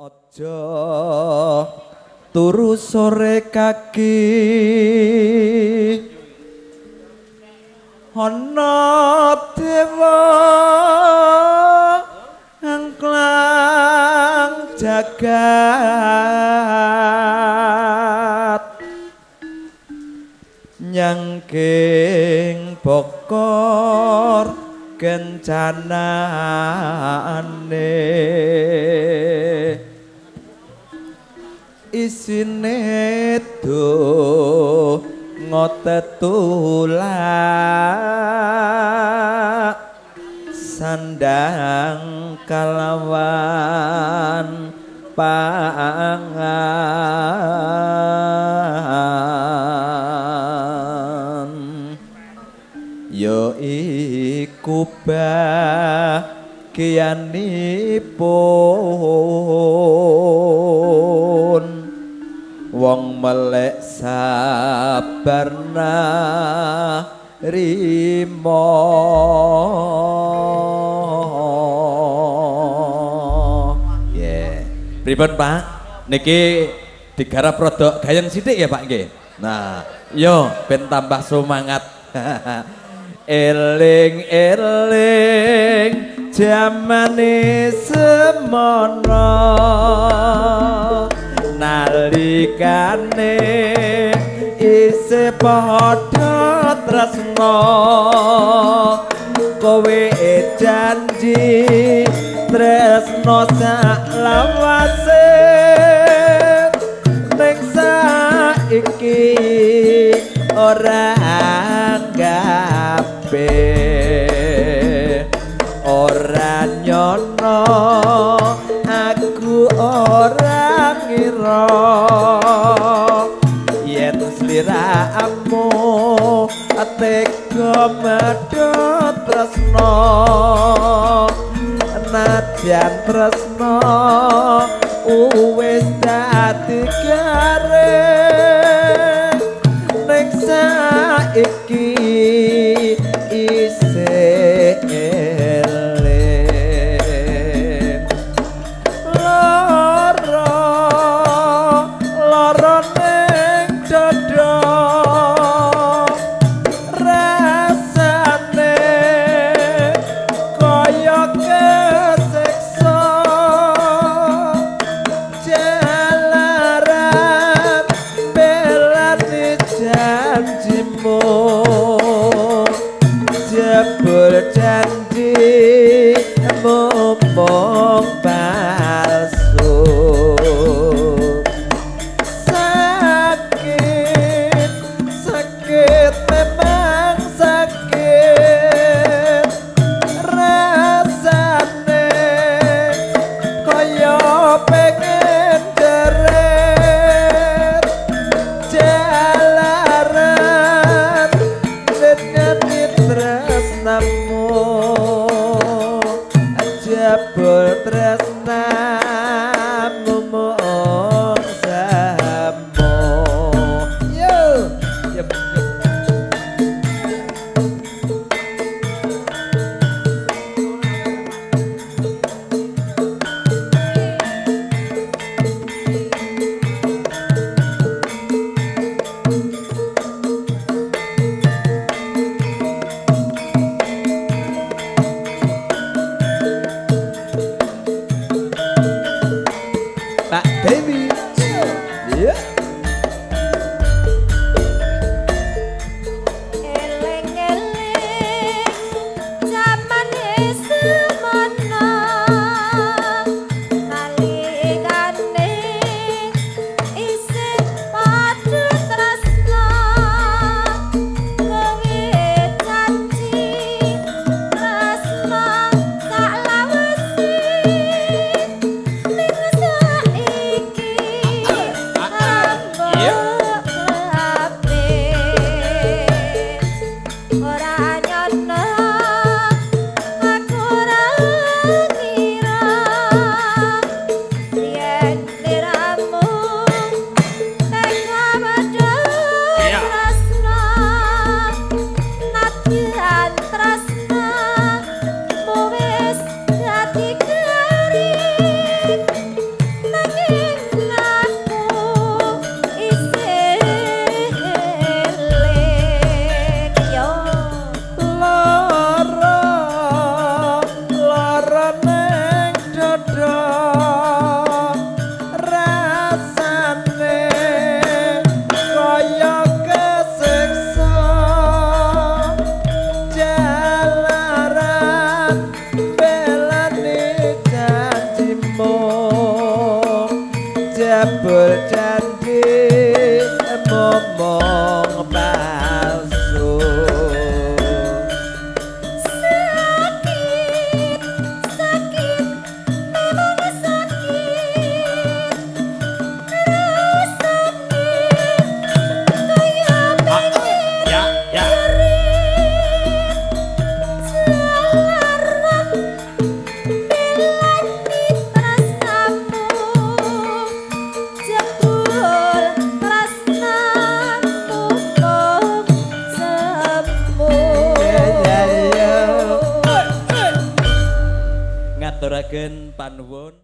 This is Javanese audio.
Aja turu sore kaki. Ana dewa angklang jagat. Nyangking bokor kencanane isine do ngotetulak sandang kalawan pangan. Yo iku bagianipun melek sabarna rimo. Yeah. pripun Pak? Niki digarap produk gayeng sithik ya Pak nggih? Nah yo ben tambah semangat. Eling eling jamane semono nalikane isih padha tresno kowe janji tresno sak lawase. Ning saiki ora gape ora nyono medhot tresno nadyan tresno wis dadi garing ning yeah. Jebul janji ngaturaken panuwun